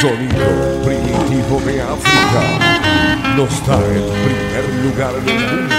Sonido primitivo de África no está el primer lugar del mundo.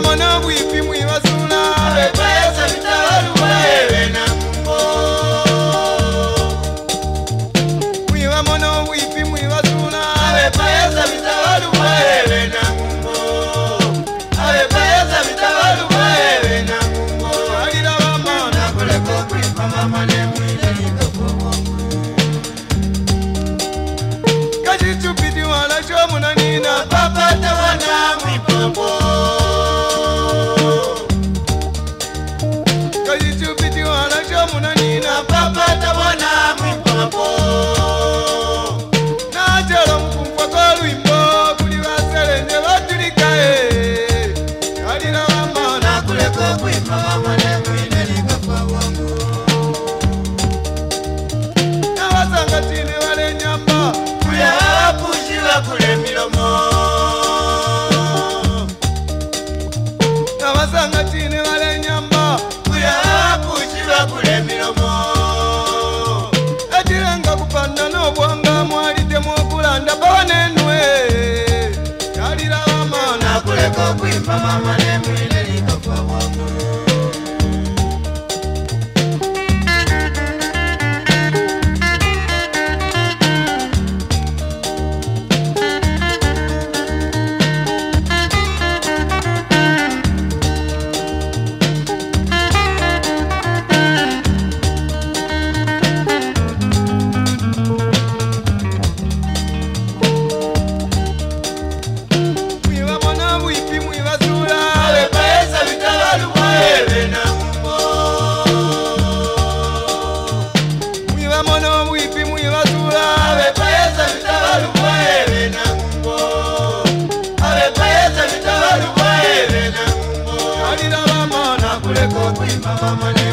mwana mwana mwipi mwibaza Mama Money. Mama, Mama,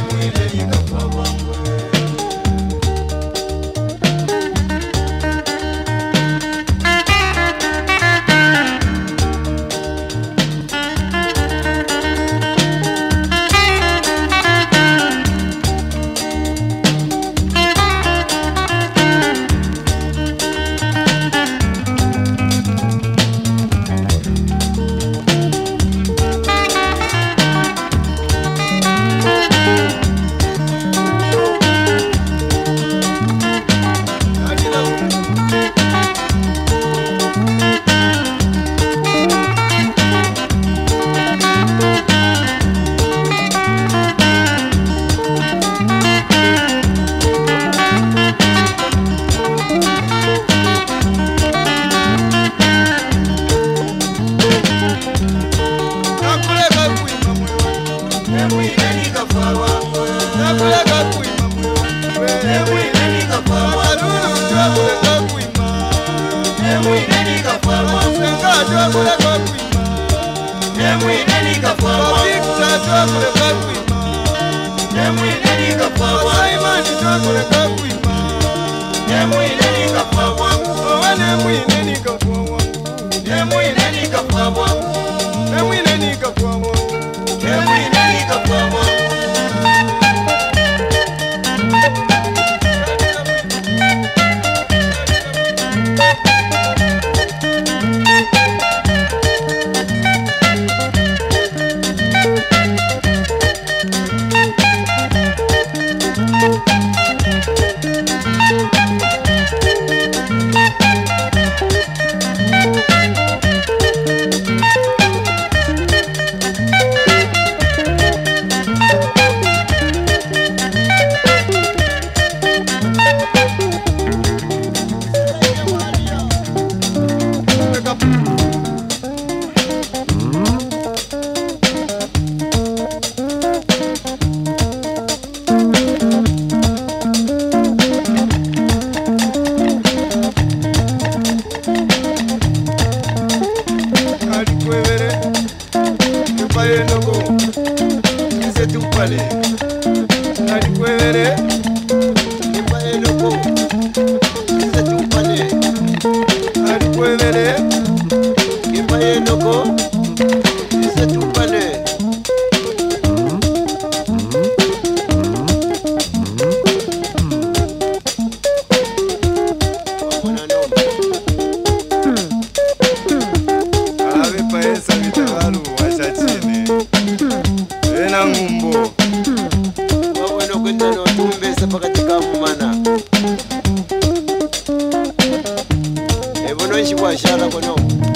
感谢我的观众。